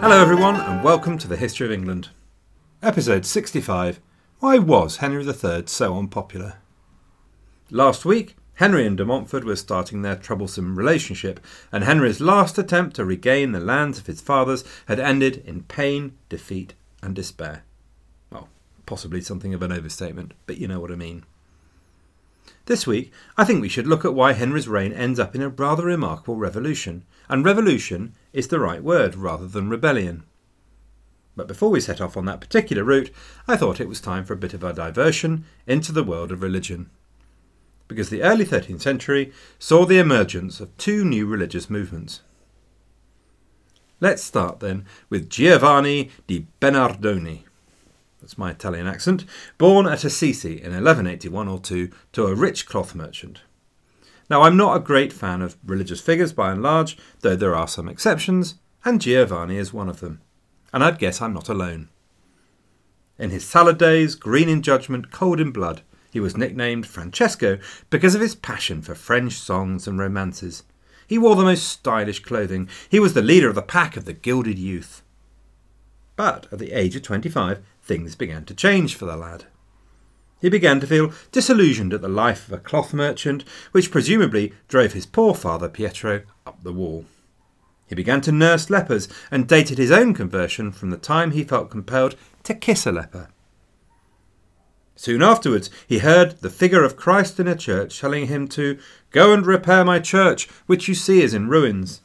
Hello, everyone, and welcome to the History of England. Episode 65 Why was Henry III so unpopular? Last week, Henry and de Montfort were starting their troublesome relationship, and Henry's last attempt to regain the lands of his fathers had ended in pain, defeat, and despair. Well, possibly something of an overstatement, but you know what I mean. This week, I think we should look at why Henry's reign ends up in a rather remarkable revolution, and revolution is the right word rather than rebellion. But before we set off on that particular route, I thought it was time for a bit of a diversion into the world of religion. Because the early 13th century saw the emergence of two new religious movements. Let's start then with Giovanni di Bernardone that's my Italian accent, born at Assisi in 1181 or 2 to a rich cloth merchant. Now, I'm not a great fan of religious figures by and large, though there are some exceptions, and Giovanni is one of them. And I'd guess I'm not alone. In his salad days, green in judgment, cold in blood, he was nicknamed Francesco because of his passion for French songs and romances. He wore the most stylish clothing. He was the leader of the pack of the gilded youth. But at the age of 25, things began to change for the lad. He began to feel disillusioned at the life of a cloth merchant, which presumably drove his poor father Pietro up the wall. He began to nurse lepers and dated his own conversion from the time he felt compelled to kiss a leper. Soon afterwards, he heard the figure of Christ in a church telling him to go and repair my church, which you see is in ruins.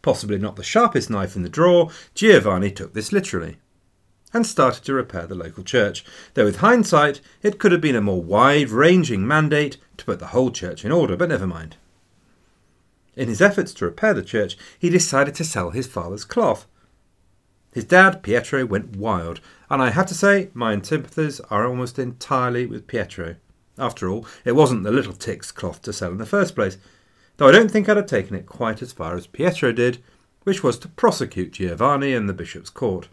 Possibly not the sharpest knife in the drawer, Giovanni took this literally and started to repair the local church, though with hindsight it could have been a more wide ranging mandate to put the whole church in order, but never mind. In his efforts to repair the church, he decided to sell his father's cloth. His dad, Pietro, went wild, and I have to say my sympathies are almost entirely with Pietro. After all, it wasn't the little tick's cloth to sell in the first place, though I don't think I'd have taken it quite as far as Pietro did, which was to prosecute Giovanni in the bishop's court.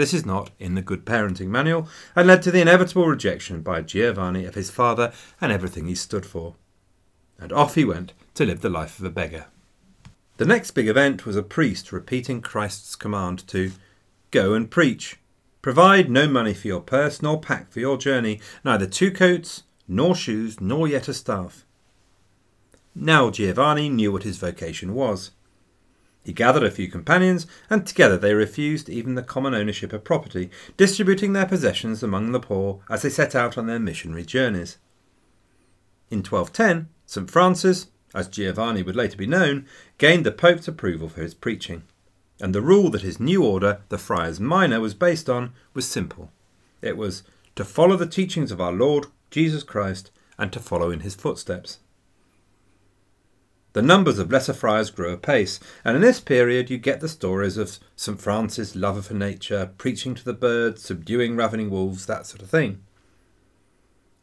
This is not in the Good Parenting Manual, and led to the inevitable rejection by Giovanni of his father and everything he stood for. And off he went to live the life of a beggar. The next big event was a priest repeating Christ's command to go and preach. Provide no money for your purse, nor pack for your journey, neither two coats, nor shoes, nor yet a staff. Now Giovanni knew what his vocation was. He gathered a few companions, and together they refused even the common ownership of property, distributing their possessions among the poor as they set out on their missionary journeys. In 1210, St. Francis, as Giovanni would later be known, gained the Pope's approval for his preaching, and the rule that his new order, the Friars Minor, was based on was simple. It was to follow the teachings of our Lord Jesus Christ and to follow in his footsteps. The numbers of lesser friars grew apace, and in this period you get the stories of St. Francis' lover for nature, preaching to the birds, subduing ravening wolves, that sort of thing.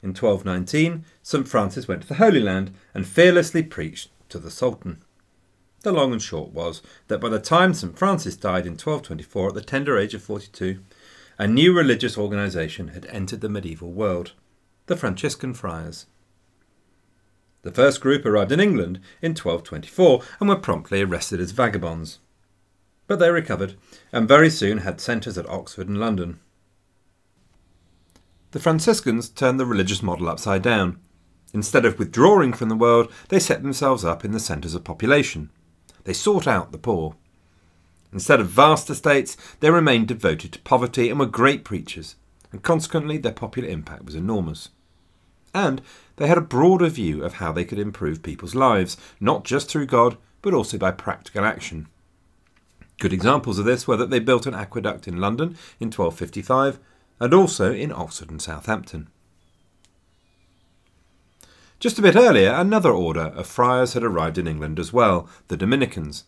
In 1219, St. Francis went to the Holy Land and fearlessly preached to the Sultan. The long and short was that by the time St. Francis died in 1224 at the tender age of 42, a new religious organisation had entered the medieval world the Franciscan Friars. The first group arrived in England in 1224 and were promptly arrested as vagabonds. But they recovered and very soon had centres at Oxford and London. The Franciscans turned the religious model upside down. Instead of withdrawing from the world, they set themselves up in the centres of population. They sought out the poor. Instead of vast estates, they remained devoted to poverty and were great preachers, and consequently their popular impact was enormous. And they had a broader view of how they could improve people's lives, not just through God, but also by practical action. Good examples of this were that they built an aqueduct in London in 1255 and also in Oxford and Southampton. Just a bit earlier, another order of friars had arrived in England as well, the Dominicans.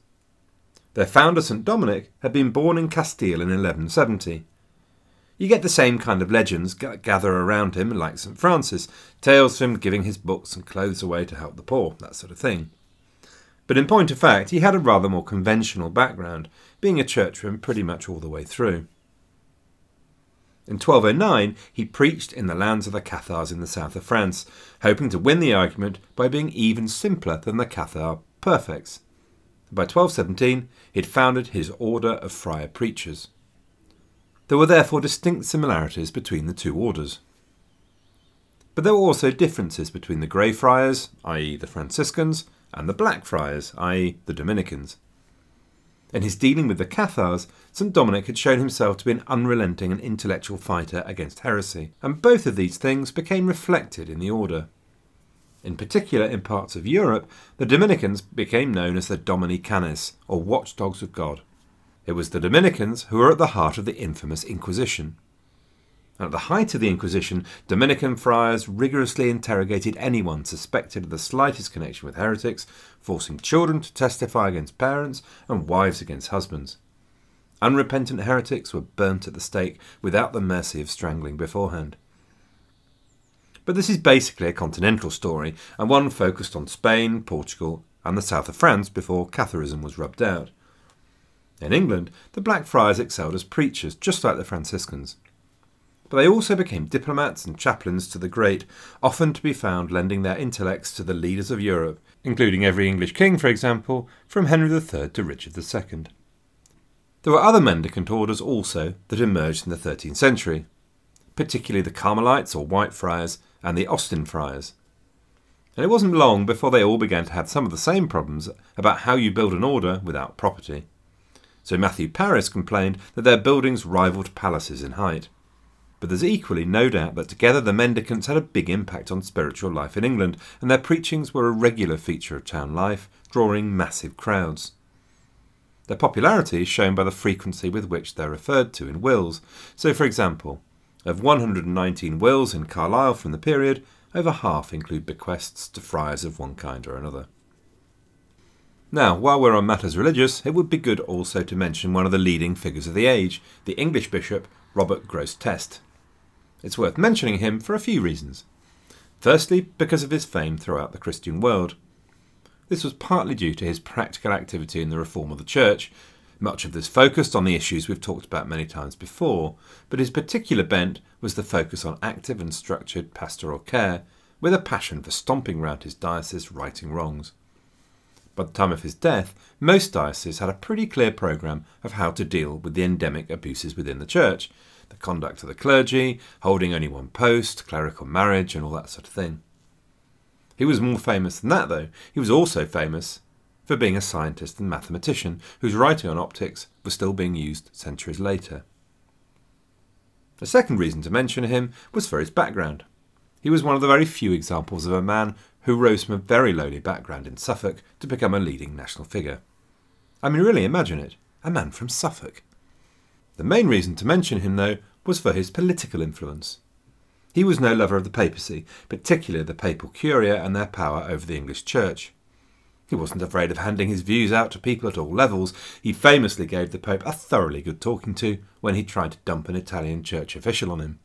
Their founder, St. Dominic, had been born in Castile in 1170 you get the same kind of legends gather around him, like St. Francis, tales of him giving his books and clothes away to help the poor, that sort of thing. But in point of fact, he had a rather more conventional background, being a churchman pretty much all the way through. In 1209, he preached in the lands of the Cathars in the south of France, hoping to win the argument by being even simpler than the Cathar perfects. By 1217, he had founded his order of friar preachers. There were therefore distinct similarities between the two orders. But there were also differences between the Grey Friars, i.e., the Franciscans, and the Black Friars, i.e., the Dominicans. In his dealing with the Cathars, St. Dominic had shown himself to be an unrelenting and intellectual fighter against heresy, and both of these things became reflected in the order. In particular, in parts of Europe, the Dominicans became known as the Domini Canis, or watchdogs of God. It was the Dominicans who were at the heart of the infamous Inquisition. At the height of the Inquisition, Dominican friars rigorously interrogated anyone suspected of the slightest connection with heretics, forcing children to testify against parents and wives against husbands. Unrepentant heretics were burnt at the stake without the mercy of strangling beforehand. But this is basically a continental story, and one focused on Spain, Portugal, and the south of France before Catharism was rubbed out. In England, the Black Friars excelled as preachers, just like the Franciscans but they also became diplomats and chaplains to the great, often to be found lending their intellects to the leaders of Europe, including every English king, for example, from Henry III to Richard II. There were other mendicant orders also that emerged in the 13th century, particularly the Carmelites or White Friars and the Austin Friars. And it wasn't long before they all began to have some of the same problems about how you build an order without property. So Matthew Paris complained that their buildings rivaled palaces in height. But there's equally no doubt that together the mendicants had a big impact on spiritual life in England, and their preachings were a regular feature of town life, drawing massive crowds. Their popularity is shown by the frequency with which they're referred to in wills. So, for example, of 119 wills in Carlisle from the period, over half include bequests to friars of one kind or another. Now, while we're on matters religious, it would be good also to mention one of the leading figures of the age, the English bishop Robert Grosseteste. It's worth mentioning him for a few reasons. Firstly, because of his fame throughout the Christian world. This was partly due to his practical activity in the reform of the Church. Much of this focused on the issues we've talked about many times before, but his particular bent was the focus on active and structured pastoral care, with a passion for stomping round his diocese righting wrongs. By the time of his death, most dioceses had a pretty clear programme of how to deal with the endemic abuses within the Church, the conduct of the clergy, holding only one post, clerical marriage, and all that sort of thing. He was more famous than that, though. He was also famous for being a scientist and mathematician whose writing on optics was still being used centuries later. The second reason to mention him was for his background. He was one of the very few examples of a man who rose from a very lowly background in Suffolk to become a leading national figure. I mean, really imagine it a man from Suffolk. The main reason to mention him, though, was for his political influence. He was no lover of the papacy, particularly the papal curia and their power over the English church. He wasn't afraid of handing his views out to people at all levels. He famously gave the Pope a thoroughly good talking to when he tried to dump an Italian church official on him.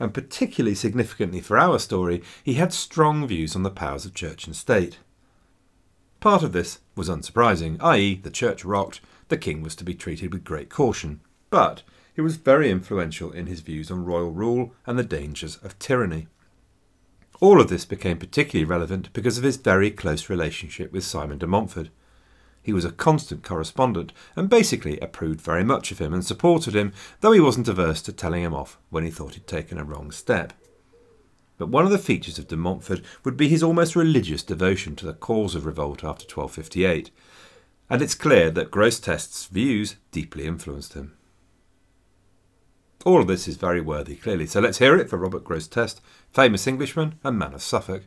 And particularly significantly for our story, he had strong views on the powers of church and state. Part of this was unsurprising, i.e., the church rocked, the king was to be treated with great caution, but he was very influential in his views on royal rule and the dangers of tyranny. All of this became particularly relevant because of his very close relationship with Simon de Montfort. He was a constant correspondent and basically approved very much of him and supported him, though he wasn't averse to telling him off when he thought he'd taken a wrong step. But one of the features of de Montfort would be his almost religious devotion to the cause of revolt after 1258, and it's clear that Grosseteste's views deeply influenced him. All of this is very worthy, clearly, so let's hear it for Robert Grosseteste, famous Englishman and man of Suffolk.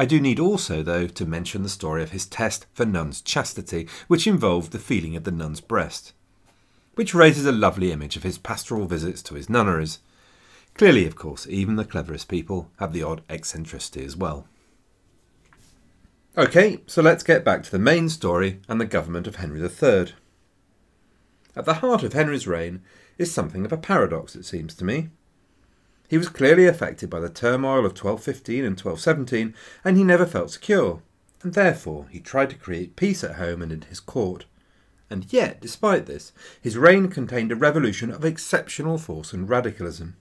I do need also, though, to mention the story of his test for nun's chastity, which involved the feeling of the nun's breast, which raises a lovely image of his pastoral visits to his nunneries. Clearly, of course, even the cleverest people have the odd eccentricity as well. Okay, so let's get back to the main story and the government of Henry III. At the heart of Henry's reign is something of a paradox, it seems to me. He was clearly affected by the turmoil of 1215 and 1217, and he never felt secure, and therefore he tried to create peace at home and in his court. And yet, despite this, his reign contained a revolution of exceptional force and radicalism.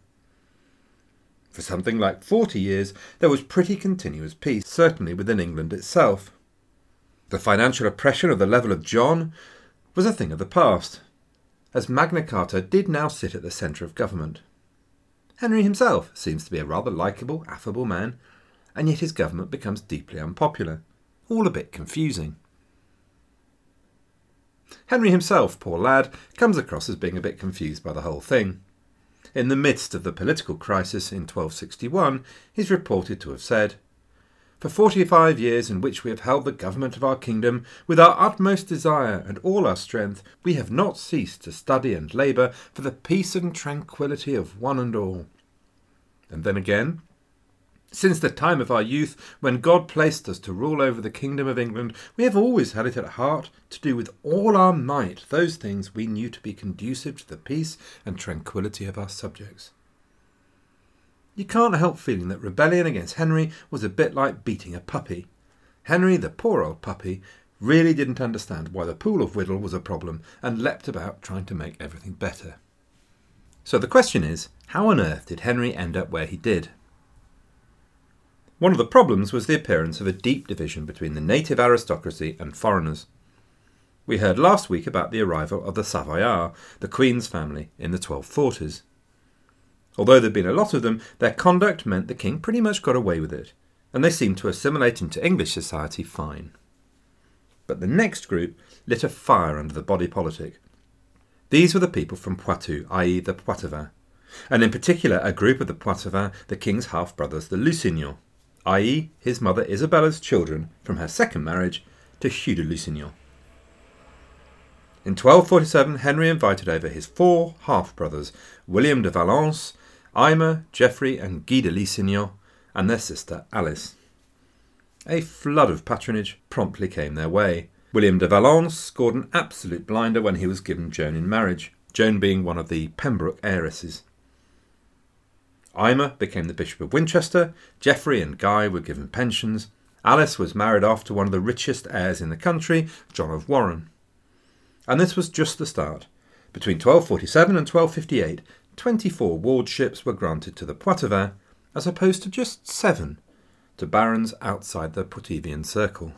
For something like forty years, there was pretty continuous peace, certainly within England itself. The financial oppression of the level of John was a thing of the past, as Magna Carta did now sit at the centre of government. Henry himself seems to be a rather likeable, affable man, and yet his government becomes deeply unpopular. All a bit confusing. Henry himself, poor lad, comes across as being a bit confused by the whole thing. In the midst of the political crisis in 1261, he's reported to have said, For forty five years in which we have held the government of our kingdom, with our utmost desire and all our strength, we have not ceased to study and labour for the peace and tranquillity of one and all. And then again, since the time of our youth, when God placed us to rule over the kingdom of England, we have always had it at heart to do with all our might those things we knew to be conducive to the peace and tranquillity of our subjects. You can't help feeling that rebellion against Henry was a bit like beating a puppy. Henry, the poor old puppy, really didn't understand why the pool of Whittle was a problem and leapt about trying to make everything better. So the question is, how on earth did Henry end up where he did? One of the problems was the appearance of a deep division between the native aristocracy and foreigners. We heard last week about the arrival of the Savoyards, the Queen's family, in the 1240s. Although there'd been a lot of them, their conduct meant the king pretty much got away with it, and they seemed to assimilate into English society fine. But the next group lit a fire under the body politic. These were the people from Poitou, i.e., the Poitevins, and in particular a group of the Poitevins, the king's half brothers, the Lusignans i.e., his mother Isabella's children from her second marriage to Hugh de Lusignan. In 1247, Henry invited over his four half brothers, William de Valence, Aymer, Geoffrey, and Guy de Lusignan, and their sister Alice. A flood of patronage promptly came their way. William de Valence scored an absolute blinder when he was given Joan in marriage, Joan being one of the Pembroke heiresses. Aymer became the Bishop of Winchester, Geoffrey and Guy were given pensions, Alice was married off to one of the richest heirs in the country, John of Warren. And this was just the start. Between 1247 and 1258, 24 wardships were granted to the Poitevins, as opposed to just seven to barons outside the Poitevin circle.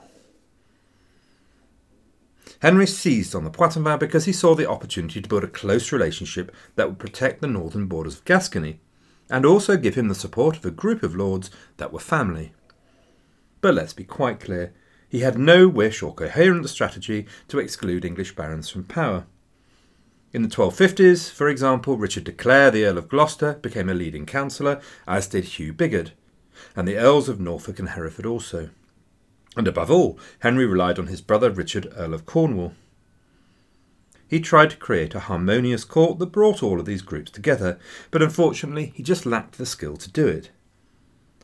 Henry seized on the Poitevins because he saw the opportunity to build a close relationship that would protect the northern borders of Gascony and also give him the support of a group of lords that were family. But let's be quite clear, he had no wish or coherent strategy to exclude English barons from power. In the 1250s, for example, Richard de Clare, the Earl of Gloucester, became a leading councillor, as did Hugh Bigod, and the Earls of Norfolk and Hereford also. And above all, Henry relied on his brother Richard, Earl of Cornwall he tried to create a harmonious court that brought all of these groups together, but unfortunately he just lacked the skill to do it.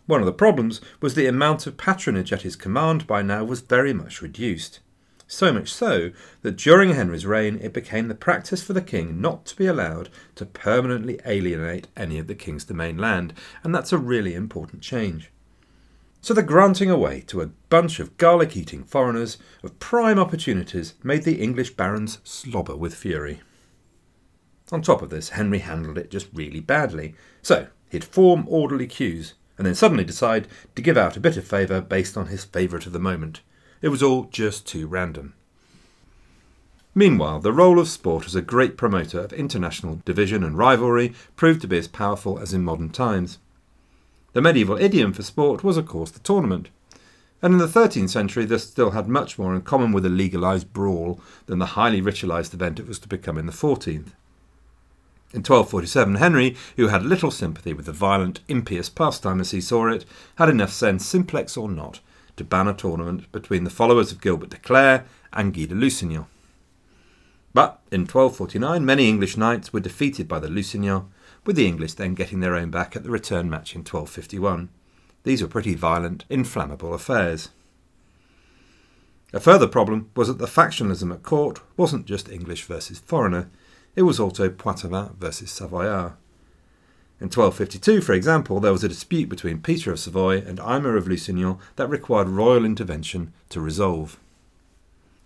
One of the problems was the amount of patronage at his command by now was very much reduced. So much so that during Henry's reign it became the practice for the king not to be allowed to permanently alienate any of the king's domain land, and that's a really important change. So the granting away to a bunch of garlic eating foreigners of prime opportunities made the English barons slobber with fury. On top of this, Henry handled it just really badly. So he'd form orderly queues and then suddenly decide to give out a bit of favour based on his favourite of the moment. It was all just too random. Meanwhile, the role of sport as a great promoter of international division and rivalry proved to be as powerful as in modern times. The medieval idiom for sport was, of course, the tournament. And in the 13th century, this still had much more in common with a legalised brawl than the highly ritualised event it was to become in the 14th. In 1247, Henry, who had little sympathy with the violent, impious pastime as he saw it, had enough sense, simplex or not, to ban a tournament between the followers of Gilbert de Clare and Guy de Lusignan. But in 1249, many English knights were defeated by the Lusignans, with the English then getting their own back at the return match in 1251. These were pretty violent, inflammable affairs. A further problem was that the factionalism at court wasn't just English versus foreigner, it was also Poitevin versus Savoyard. In 1252, for example, there was a dispute between Peter of Savoy and Aymer of Lusignan that required royal intervention to resolve.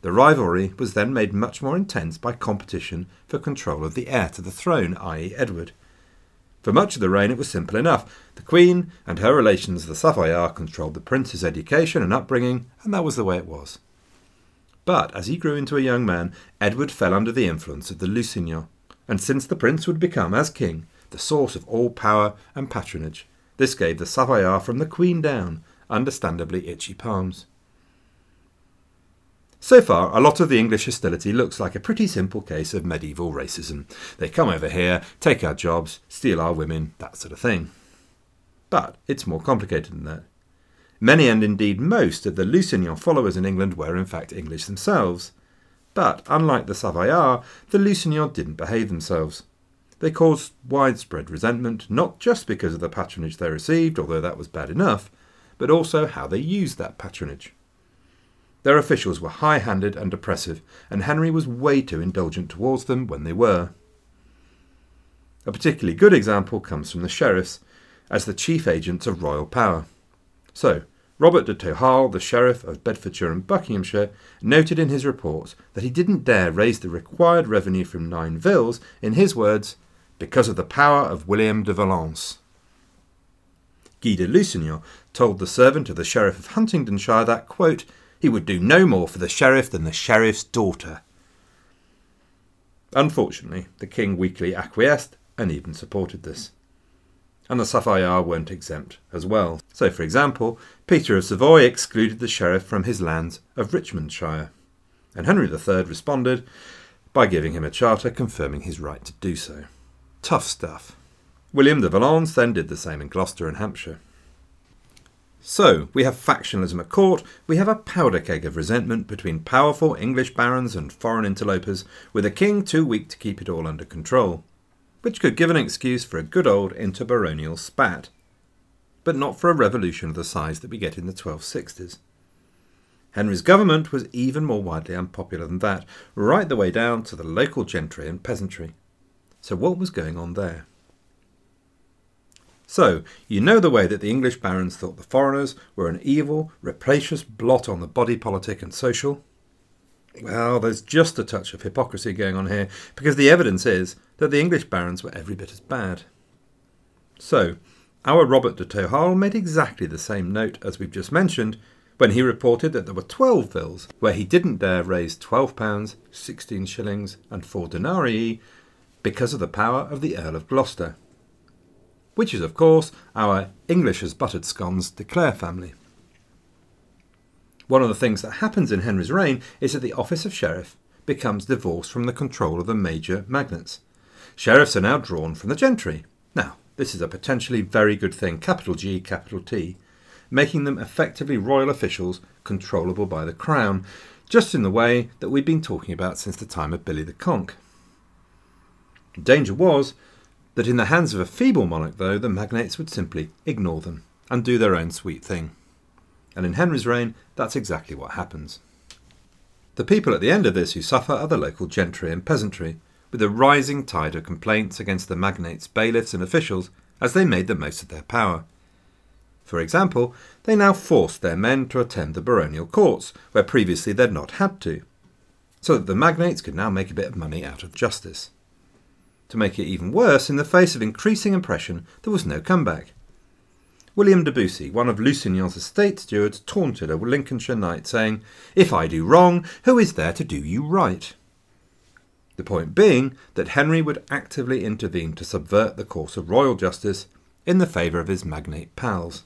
The rivalry was then made much more intense by competition for control of the heir to the throne, i.e., Edward, for much of the reign, it was simple enough. The Queen and her relations, the Savoyards, controlled the prince's education and upbringing, and that was the way it was. But as he grew into a young man, Edward fell under the influence of the Lusignans, and since the prince would become, as king, the source of all power and patronage, this gave the Savoyard from the Queen down understandably itchy palms. So far, a lot of the English hostility looks like a pretty simple case of medieval racism. They come over here, take our jobs, steal our women, that sort of thing. But it's more complicated than that. Many and indeed most of the Lusignan followers in England were in fact English themselves. But unlike the Savoyards, the Lusignans didn't behave themselves. They caused widespread resentment, not just because of the patronage they received, although that was bad enough, but also how they used that patronage. Their officials were high handed and oppressive, and Henry was way too indulgent towards them when they were. A particularly good example comes from the sheriffs, as the chief agents of royal power. So, Robert de Tohal, the sheriff of Bedfordshire and Buckinghamshire, noted in his reports that he didn't dare raise the required revenue from nine vills, in his words, because of the power of William de Valence. Guy de Lusignan told the servant of the sheriff of Huntingdonshire that, quote, he would do no more for the sheriff than the sheriff's daughter. Unfortunately, the king weakly acquiesced and even supported this. And the Savoyards weren't exempt as well. So, for example, Peter of Savoy excluded the sheriff from his lands of Richmondshire, and Henry III responded by giving him a charter confirming his right to do so. Tough stuff. William de Valence then did the same in Gloucester and Hampshire. So, we have factionalism at court, we have a powder keg of resentment between powerful English barons and foreign interlopers, with a king too weak to keep it all under control, which could give an excuse for a good old interbaronial spat, but not for a revolution of the size that we get in the 1260s. Henry's government was even more widely unpopular than that, right the way down to the local gentry and peasantry. So, what was going on there? So, you know the way that the English barons thought the foreigners were an evil, rapacious blot on the body politic and social? Well, there's just a touch of hypocrisy going on here, because the evidence is that the English barons were every bit as bad. So, our Robert de Tohal made exactly the same note as we've just mentioned when he reported that there were 12 vills where he didn't dare raise £12, 16 shillings, and 4 denarii because of the power of the Earl of Gloucester which is, of course, our English as buttered scones de Clare family. One of the things that happens in Henry's reign is that the office of sheriff becomes divorced from the control of the major magnates. Sheriffs are now drawn from the gentry. Now, this is a potentially very good thing, capital G, capital T, making them effectively royal officials controllable by the crown, just in the way that we've been talking about since the time of Billy the Conk. Danger was that in the hands of a feeble monarch, though, the magnates would simply ignore them and do their own sweet thing. And in Henry's reign, that's exactly what happens. The people at the end of this who suffer are the local gentry and peasantry, with a rising tide of complaints against the magnates, bailiffs, and officials as they made the most of their power. For example, they now forced their men to attend the baronial courts, where previously they'd not had to, so that the magnates could now make a bit of money out of justice. To make it even worse, in the face of increasing oppression, there was no comeback. William de Bussy, one of Lusignan's estate stewards, taunted a Lincolnshire knight, saying, If I do wrong, who is there to do you right? The point being that Henry would actively intervene to subvert the course of royal justice in the favour of his magnate pals.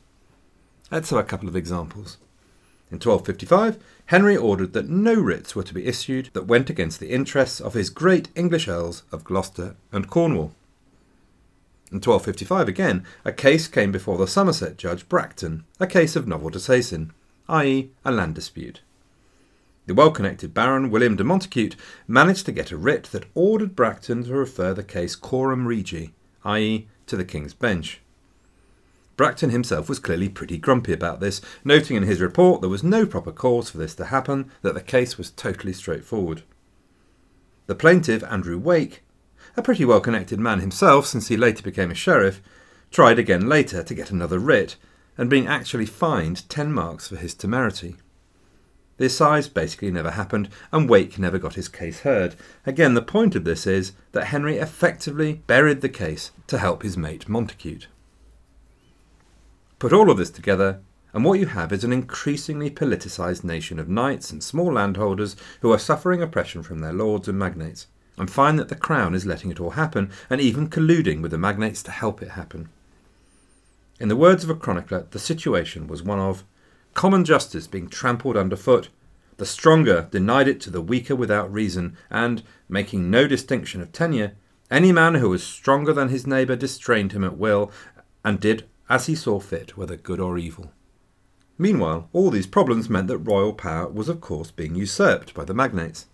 Let's have a couple of examples. In 1255, Henry ordered that no writs were to be issued that went against the interests of his great English earls of Gloucester and Cornwall. In 1255 again, a case came before the Somerset judge Bracton, a case of novel disseisin, i.e., a land dispute. The well connected Baron William de Montacute managed to get a writ that ordered Bracton to refer the case coram regi, i.e., to the King's Bench. Bracton himself was clearly pretty grumpy about this, noting in his report there was no proper cause for this to happen, that the case was totally straightforward. The plaintiff, Andrew Wake, a pretty well connected man himself since he later became a sheriff, tried again later to get another writ, and being actually fined 10 marks for his temerity. The assize basically never happened, and Wake never got his case heard. Again, the point of this is that Henry effectively buried the case to help his mate Montacute. Put all of this together, and what you have is an increasingly politicised nation of knights and small landholders who are suffering oppression from their lords and magnates, and find that the crown is letting it all happen and even colluding with the magnates to help it happen. In the words of a chronicler, the situation was one of common justice being trampled underfoot, the stronger denied it to the weaker without reason, and, making no distinction of tenure, any man who was stronger than his neighbour distrained him at will, and did as he saw fit, whether good or evil. Meanwhile, all these problems meant that royal power was, of course, being usurped by the magnates.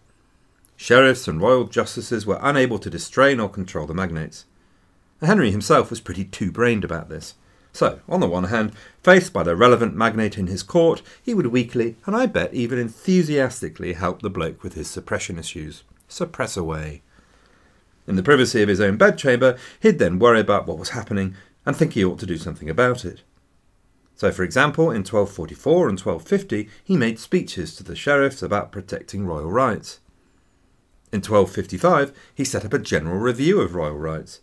Sheriffs and royal justices were unable to distrain or control the magnates. Henry himself was pretty two brained about this. So, on the one hand, faced by the relevant magnate in his court, he would weakly, and I bet even enthusiastically, help the bloke with his suppression issues. Suppress away. In the privacy of his own bedchamber, he'd then worry about what was happening and think he ought to do something about it. So, for example, in 1244 and 1250, he made speeches to the sheriffs about protecting royal rights. In 1255, he set up a general review of royal rights.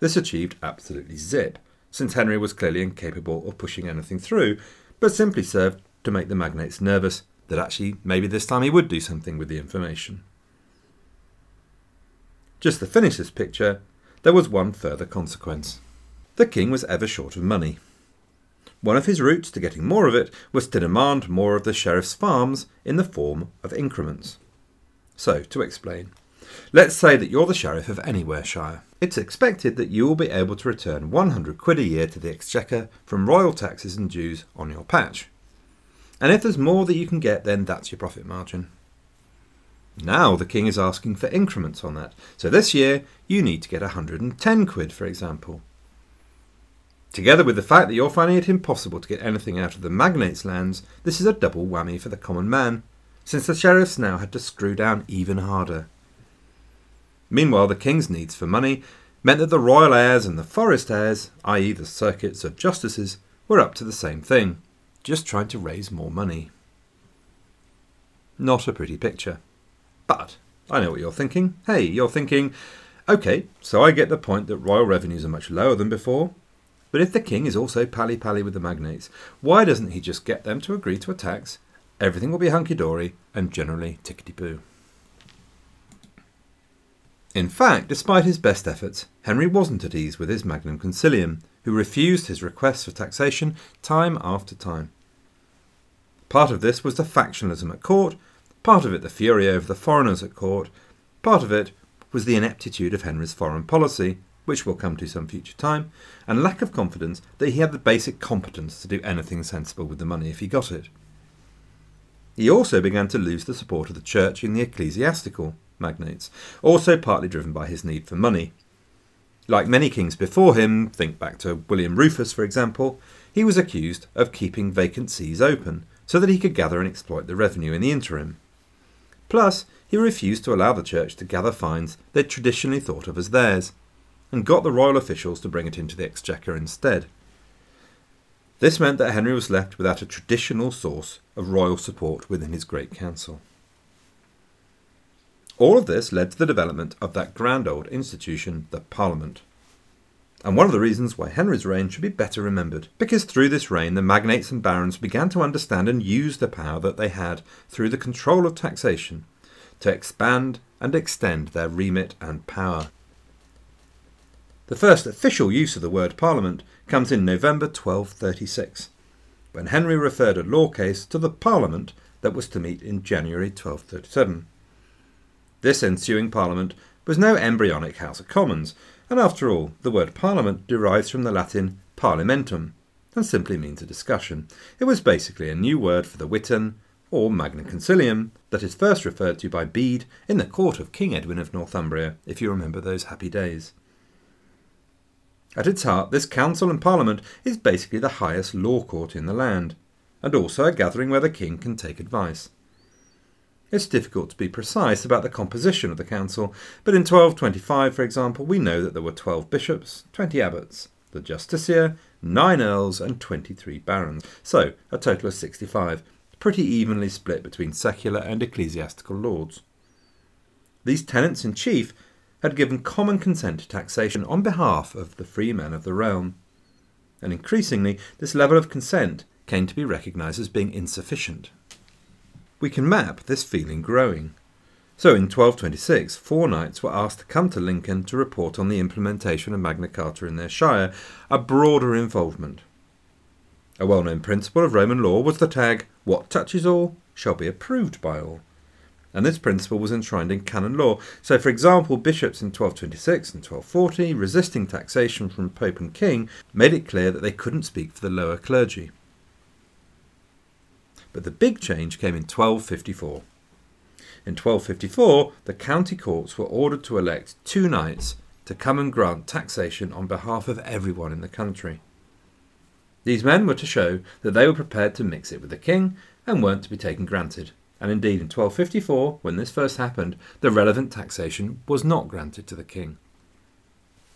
This achieved absolutely zip, since Henry was clearly incapable of pushing anything through, but simply served to make the magnates nervous that actually maybe this time he would do something with the information. Just to finish this picture, there was one further consequence. The king was ever short of money. One of his routes to getting more of it was to demand more of the sheriff's farms in the form of increments. So, to explain, let's say that you're the sheriff of Anywhere Shire. It's expected that you will be able to return 100 quid a year to the exchequer from royal taxes and dues on your patch. And if there's more that you can get, then that's your profit margin. Now the king is asking for increments on that. So this year you need to get 110 quid, for example. Together with the fact that you're finding it impossible to get anything out of the magnates' lands, this is a double whammy for the common man, since the sheriffs now had to screw down even harder. Meanwhile, the king's needs for money meant that the royal eyres and the forest eyres, i.e., the circuits of justices, were up to the same thing, just trying to raise more money. Not a pretty picture. But I know what you're thinking. Hey, you're thinking, okay, so I get the point that royal revenues are much lower than before. But if the king is also pally pally with the magnates, why doesn't he just get them to agree to a tax? Everything will be hunky dory and generally tickety boo. In fact, despite his best efforts, Henry wasn't at ease with his Magnum Concilium, who refused his requests for taxation time after time. Part of this was the factionalism at court, part of it the fury over the foreigners at court, part of it was the ineptitude of Henry's foreign policy, which we'll come to some future time, and lack of confidence that he had the basic competence to do anything sensible with the money if he got it. He also began to lose the support of the church in the ecclesiastical, magnates, also partly driven by his need for money. Like many kings before him, think back to William Rufus, for example, he was accused of keeping vacant sees open so that he could gather and exploit the revenue in the interim. Plus, he refused to allow the church to gather fines they'd traditionally thought of as theirs, and got the royal officials to bring it into the exchequer instead. This meant that Henry was left without a traditional source of royal support within his great council. All of this led to the development of that grand old institution, the Parliament. And one of the reasons why Henry's reign should be better remembered, because through this reign the magnates and barons began to understand and use the power that they had through the control of taxation to expand and extend their remit and power. The first official use of the word Parliament comes in November 1236, when Henry referred a law case to the Parliament that was to meet in January 1237. This ensuing Parliament was no embryonic House of Commons, and after all, the word Parliament derives from the Latin parliamentum and simply means a discussion. It was basically a new word for the Witan, or Magna Concilium, that is first referred to by Bede in the court of King Edwin of Northumbria, if you remember those happy days. At its heart, this council and parliament is basically the highest law court in the land, and also a gathering where the king can take advice. It's difficult to be precise about the composition of the council, but in 1225, for example, we know that there were 12 bishops, 20 abbots, the justiciar, 9 earls, and 23 barons, so a total of 65, pretty evenly split between secular and ecclesiastical lords. These tenants in chief had given common consent to taxation on behalf of the free men of the realm. And increasingly, this level of consent came to be recognised as being insufficient. We can map this feeling growing. So in 1226, four knights were asked to come to Lincoln to report on the implementation of Magna Carta in their shire, a broader involvement. A well known principle of Roman law was the tag, What touches all shall be approved by all. And this principle was enshrined in canon law. So, for example, bishops in 1226 and 1240, resisting taxation from Pope and King, made it clear that they couldn't speak for the lower clergy. But the big change came in 1254. In 1254, the county courts were ordered to elect two knights to come and grant taxation on behalf of everyone in the country. These men were to show that they were prepared to mix it with the king and weren't to be taken granted. And indeed, in 1254, when this first happened, the relevant taxation was not granted to the king.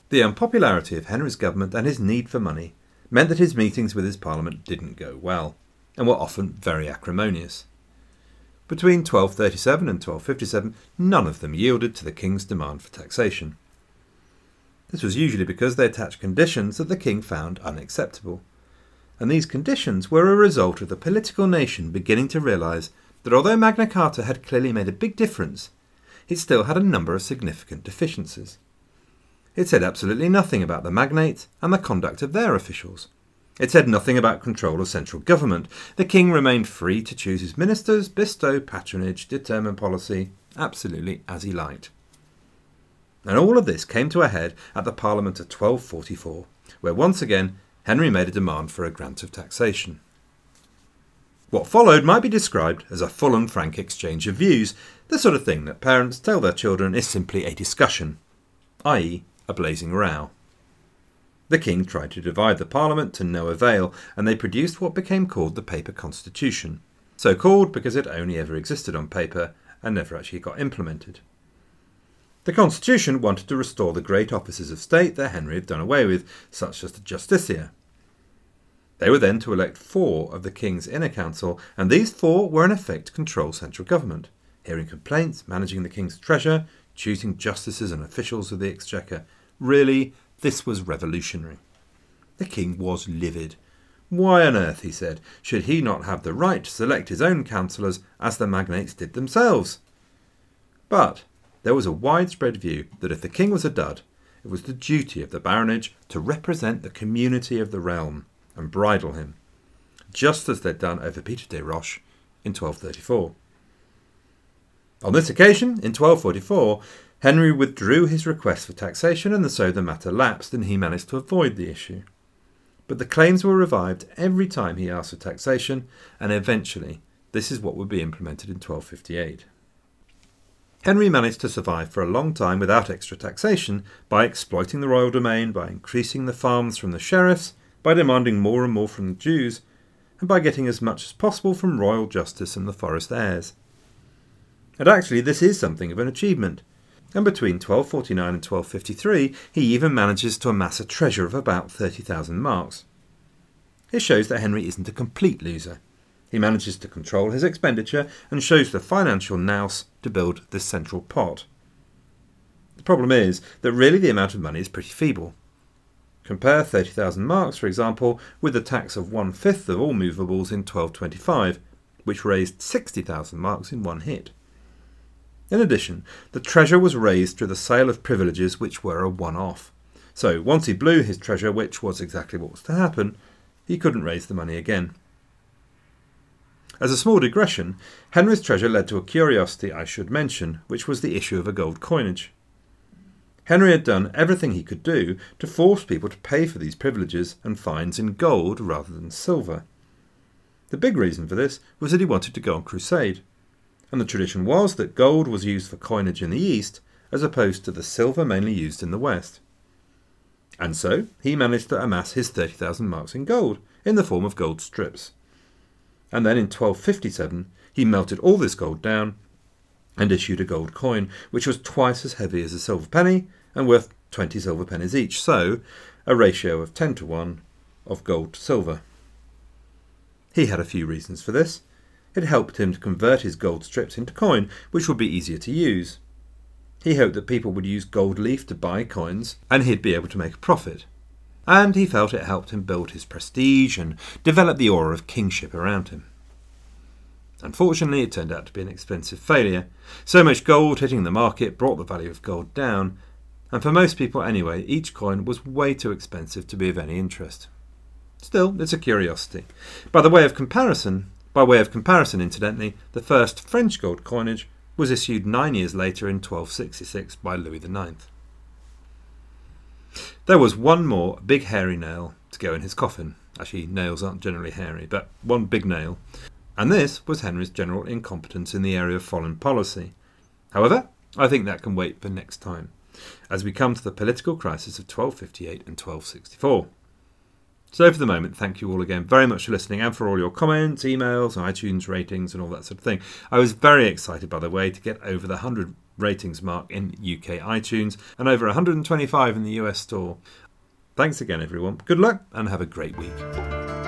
The unpopularity of Henry's government and his need for money meant that his meetings with his parliament didn't go well, and were often very acrimonious. Between 1237 and 1257, none of them yielded to the king's demand for taxation. This was usually because they attached conditions that the king found unacceptable. And these conditions were a result of the political nation beginning to realise that although Magna Carta had clearly made a big difference, it still had a number of significant deficiencies. It said absolutely nothing about the magnates and the conduct of their officials. It said nothing about control of central government. The king remained free to choose his ministers, bestow patronage, determine policy, absolutely as he liked. And all of this came to a head at the Parliament of 1244, where once again Henry made a demand for a grant of taxation. What followed might be described as a full and frank exchange of views, the sort of thing that parents tell their children is simply a discussion, i.e., a blazing row. The king tried to divide the parliament to no avail, and they produced what became called the Paper Constitution. So called because it only ever existed on paper and never actually got implemented. The Constitution wanted to restore the great offices of state that Henry had done away with, such as the Justiciar. They were then to elect four of the King's Inner Council, and these four were in effect to control central government, hearing complaints, managing the King's treasure, choosing justices and officials of the Exchequer. Really, this was revolutionary. The king was livid. Why on earth, he said, should he not have the right to select his own councillors as the magnates did themselves? But there was a widespread view that if the king was a dud, it was the duty of the baronage to represent the community of the realm and bridle him, just as they'd done over Peter des Roches in 1234. On this occasion, in 1244, Henry withdrew his request for taxation, and so the matter lapsed, and he managed to avoid the issue. But the claims were revived every time he asked for taxation, and eventually this is what would be implemented in 1258. Henry managed to survive for a long time without extra taxation by exploiting the royal domain, by increasing the farms from the sheriffs, by demanding more and more from the Jews, and by getting as much as possible from royal justice and the forest eyres. And actually, this is something of an achievement and between 1249 and 1253 he even manages to amass a treasure of about 30,000 marks. It shows that Henry isn't a complete loser. He manages to control his expenditure and shows the financial nous to build this central pot. The problem is that really the amount of money is pretty feeble. Compare 30,000 marks, for example, with the tax of one fifth of all movables in 1225, which raised 60,000 marks in one hit. In addition, the treasure was raised through the sale of privileges which were a one off. So once he blew his treasure, which was exactly what was to happen, he couldn't raise the money again. As a small digression, Henry's treasure led to a curiosity I should mention, which was the issue of a gold coinage. Henry had done everything he could do to force people to pay for these privileges and fines in gold rather than silver. The big reason for this was that he wanted to go on crusade and the tradition was that gold was used for coinage in the East as opposed to the silver mainly used in the West. And so he managed to amass his 30,000 marks in gold in the form of gold strips. And then in 1257 he melted all this gold down and issued a gold coin, which was twice as heavy as a silver penny and worth 20 silver pennies each, so a ratio of 10 to 1 of gold to silver. He had a few reasons for this. It helped him to convert his gold strips into coin, which would be easier to use. He hoped that people would use gold leaf to buy coins, and he'd be able to make a profit. and he felt it helped him build his prestige and develop the aura of kingship around him. Unfortunately, it turned out to be an expensive failure. So much gold hitting the market brought the value of gold down, and for most people anyway, each coin was way too expensive to be of any interest. Still, it's a curiosity. By the way of comparison, by way of comparison, incidentally, the first French gold coinage was issued nine years later in 1266 by Louis IX. There was one more big hairy nail to go in his coffin. Actually, nails aren't generally hairy, but one big nail. And this was Henry's general incompetence in the area of foreign policy. However, I think that can wait for next time, as we come to the political crisis of 1258 and 1264. So, for the moment, thank you all again very much for listening and for all your comments, emails, iTunes ratings, and all that sort of thing. I was very excited, by the way, to get over the 100 ratings mark in UK iTunes and over 125 in the US store. Thanks again, everyone. Good luck and have a great week.